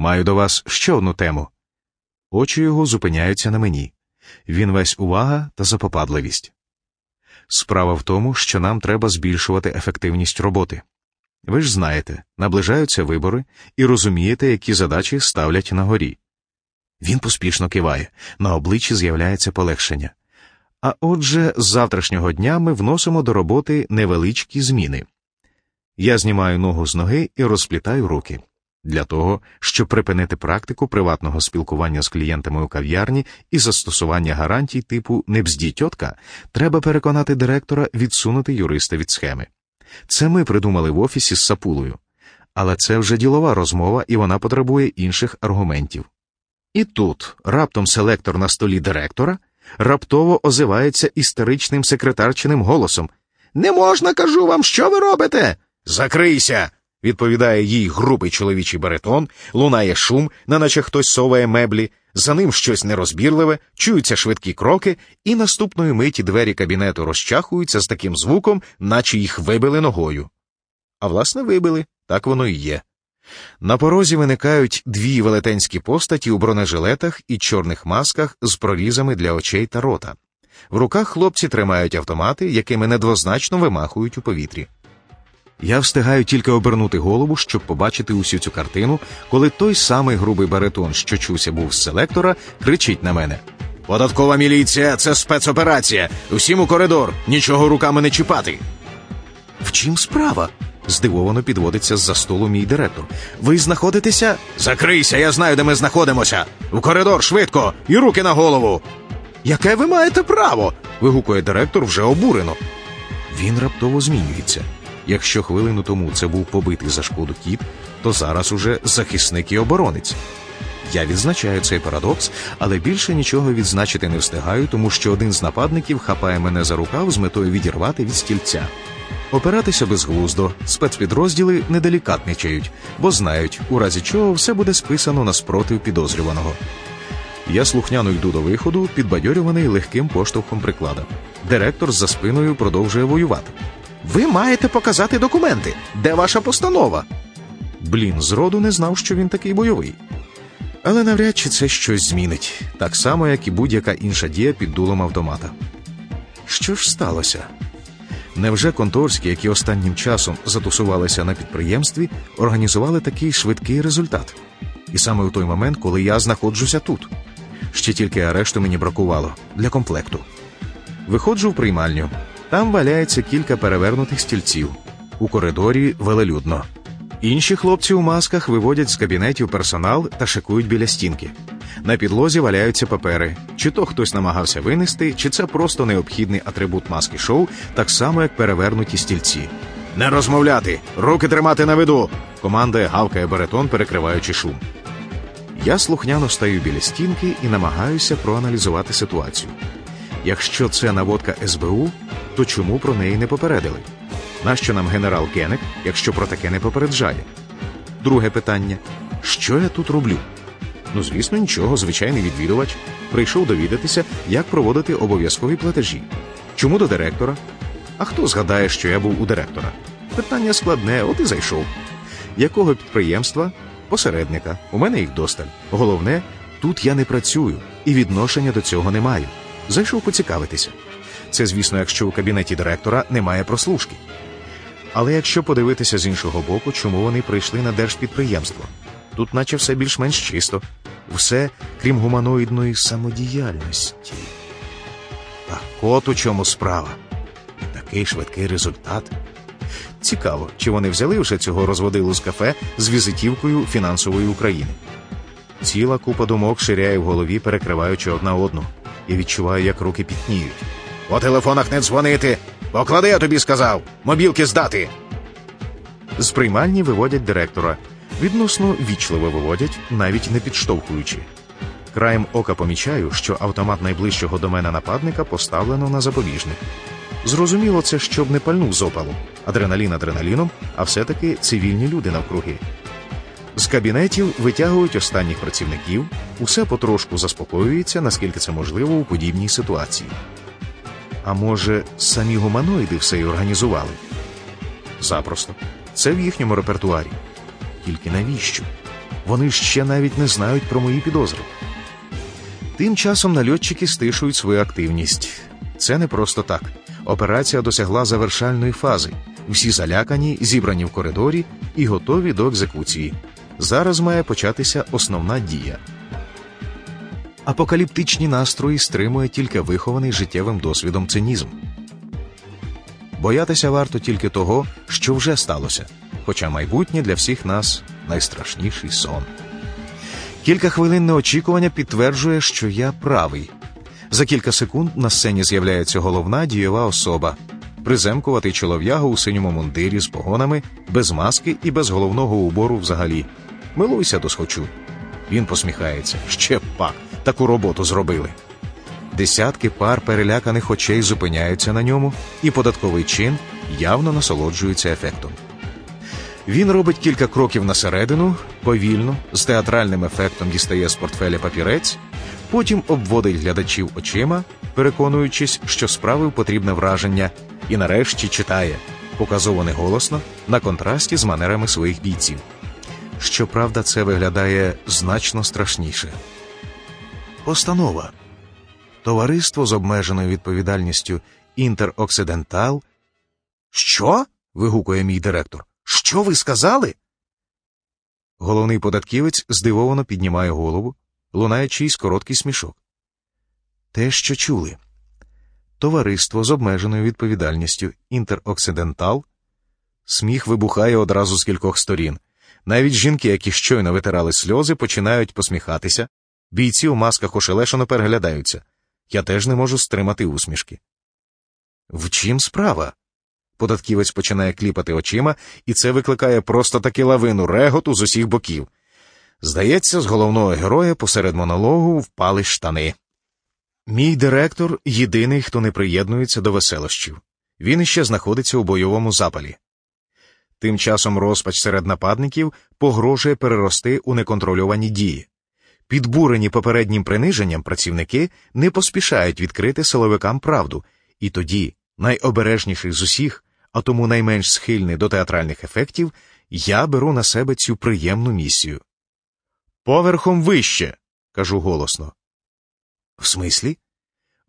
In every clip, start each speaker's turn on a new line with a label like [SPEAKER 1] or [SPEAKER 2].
[SPEAKER 1] Маю до вас ще одну тему. Очі його зупиняються на мені. Він весь увага та запопадливість. Справа в тому, що нам треба збільшувати ефективність роботи. Ви ж знаєте, наближаються вибори і розумієте, які задачі ставлять на горі. Він поспішно киває, на обличчі з'являється полегшення. А отже, з завтрашнього дня ми вносимо до роботи невеличкі зміни. Я знімаю ногу з ноги і розплітаю руки. Для того, щоб припинити практику приватного спілкування з клієнтами у кав'ярні і застосування гарантій типу «не бзді тьотка», треба переконати директора відсунути юриста від схеми. Це ми придумали в офісі з сапулою. Але це вже ділова розмова, і вона потребує інших аргументів. І тут раптом селектор на столі директора раптово озивається істеричним секретарчиним голосом Не можна, кажу вам, що ви робите? Закрийся. Відповідає їй грубий чоловічий баритон, лунає шум, неначе хтось соває меблі, за ним щось нерозбірливе, чуються швидкі кроки, і наступної миті двері кабінету розчахуються з таким звуком, наче їх вибили ногою. А власне, вибили, так воно і є. На порозі виникають дві велетенські постаті у бронежилетах і чорних масках з прорізами для очей та рота. В руках хлопці тримають автомати, якими недвозначно вимахують у повітрі. Я встигаю тільки обернути голову, щоб побачити усю цю картину, коли той самий грубий баритон, що чуся був з селектора, кричить на мене: Податкова міліція це спецоперація. Усім у коридор, нічого руками не чіпати. В чим справа? здивовано підводиться з за столу мій директор. Ви знаходитеся? Закрийся, я знаю, де ми знаходимося. У коридор швидко і руки на голову. Яке ви маєте право? вигукує директор вже обурено. Він раптово змінюється. Якщо хвилину тому це був побитий за шкоду кіт, то зараз уже захисник і оборонець. Я відзначаю цей парадокс, але більше нічого відзначити не встигаю, тому що один з нападників хапає мене за рукав з метою відірвати від стільця. Опиратися безглуздо, спецпідрозділи неделікатничають, бо знають, у разі чого все буде списано на спротив підозрюваного. Я слухняно йду до виходу, підбадьорюваний легким поштовхом приклада. Директор за спиною продовжує воювати. Ви маєте показати документи. Де ваша постанова? Блін, зроду не знав, що він такий бойовий. Але навряд чи це щось змінить, так само, як і будь-яка інша дія під дулом автомата. Що ж сталося? Невже конторські, які останнім часом затусувалися на підприємстві, організували такий швидкий результат? І саме у той момент, коли я знаходжуся тут. Ще тільки арешту мені бракувало для комплекту. Виходжу в приймальню. Там валяється кілька перевернутих стільців. У коридорі велелюдно. Інші хлопці у масках виводять з кабінетів персонал та шикують біля стінки. На підлозі валяються папери. Чи то хтось намагався винести, чи це просто необхідний атрибут маски шоу, так само як перевернуті стільці. Не розмовляти, руки тримати на виду. Командує гавкає баритон, перекриваючи шум. Я слухняно стаю біля стінки і намагаюся проаналізувати ситуацію. Якщо це наводка СБУ, то чому про неї не попередили? Нащо нам генерал Кенек, якщо про таке не попереджає? Друге питання: що я тут роблю? Ну, звісно, нічого, звичайний відвідувач прийшов довідатися, як проводити обов'язкові платежі. Чому до директора? А хто згадає, що я був у директора? Питання складне, от і зайшов. Якого підприємства? Посередника. У мене їх досталь. Головне, тут я не працюю і відношення до цього не маю. Зайшов поцікавитися. Це, звісно, якщо у кабінеті директора немає прослушки. Але якщо подивитися з іншого боку, чому вони прийшли на держпідприємство? Тут, наче все більш-менш чисто, все крім гуманоїдної самодіяльності. Так от у чому справа. Такий швидкий результат. Цікаво, чи вони взяли вже цього розводилу з кафе з візитівкою фінансової України. Ціла купа думок ширяє в голові, перекриваючи одна одну, і відчуваю, як руки пітніють. По телефонах не дзвонити. Поклади, я тобі сказав, мобілки здати. З приймальні виводять директора. Відносно вічливо виводять, навіть не підштовхуючи. Краєм ока помічаю, що автомат найближчого до мене нападника поставлено на запобіжник. Зрозуміло, це щоб не пальнув з опалу. Адреналін адреналіном, а все-таки цивільні люди навкруги. З кабінетів витягують останніх працівників, усе потрошку заспокоюється, наскільки це можливо у подібній ситуації. А може, самі гуманоїди все й організували? Запросто. Це в їхньому репертуарі. Тільки навіщо? Вони ще навіть не знають про мої підозри. Тим часом нальотчики стишують свою активність. Це не просто так. Операція досягла завершальної фази. Всі залякані, зібрані в коридорі і готові до екзекуції. Зараз має початися основна дія. Апокаліптичні настрої стримує тільки вихований життєвим досвідом цинізм. Боятися варто тільки того, що вже сталося, хоча майбутнє для всіх нас найстрашніший сон. Кілька хвилинне очікування підтверджує, що я правий. За кілька секунд на сцені з'являється головна дієва особа, приземкуватий чолов'яга у синьому мундирі з погонами, без маски і без головного убору взагалі. Милуйся досхочу. Він посміхається. Ще пак, таку роботу зробили. Десятки пар переляканих очей зупиняються на ньому, і податковий чин явно насолоджується ефектом. Він робить кілька кроків на середину, повільно, з театральним ефектом дістає з портфеля папірець, потім обводить глядачів очима, переконуючись, що справив потрібне враження, і нарешті читає, показово неголосно, на контрасті з манерами своїх бійців. Щоправда, це виглядає значно страшніше. Постанова. Товариство з обмеженою відповідальністю Інтероксидентал. Що? вигукує мій директор. Що ви сказали? Головний податківець здивовано піднімає голову, лунає чийсь короткий смішок. Те, що чули. Товариство з обмеженою відповідальністю Інтероксидентал. Сміх вибухає одразу з кількох сторін. Навіть жінки, які щойно витирали сльози, починають посміхатися. Бійці у масках ошелешено переглядаються. Я теж не можу стримати усмішки. В чим справа? Податківець починає кліпати очима, і це викликає просто таки лавину реготу з усіх боків. Здається, з головного героя посеред монологу впали штани. Мій директор єдиний, хто не приєднується до веселощів. Він іще знаходиться у бойовому запалі. Тим часом розпач серед нападників погрожує перерости у неконтрольовані дії. Підбурені попереднім приниженням працівники не поспішають відкрити силовикам правду, і тоді, найобережніший з усіх, а тому найменш схильний до театральних ефектів, я беру на себе цю приємну місію. Поверхом вище, кажу голосно. В смислі?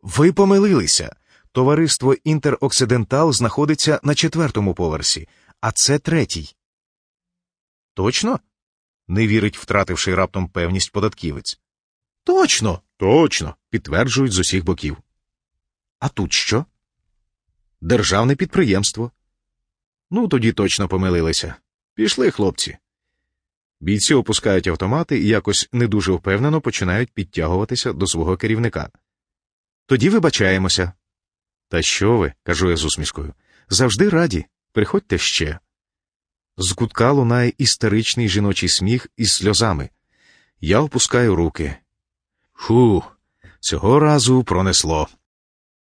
[SPEAKER 1] Ви помилилися. Товариство Інтероксидентал знаходиться на четвертому поверсі, а це третій. Точно? Не вірить, втративши раптом певність податківець. Точно, точно, підтверджують з усіх боків. А тут що? Державне підприємство. Ну, тоді точно помилилися. Пішли, хлопці. Бійці опускають автомати і якось не дуже впевнено починають підтягуватися до свого керівника. Тоді вибачаємося. Та що ви, кажу я з усмішкою, завжди раді. Приходьте ще. З кутка лунає істеричний жіночий сміх із сльозами. Я опускаю руки. Ху, цього разу пронесло.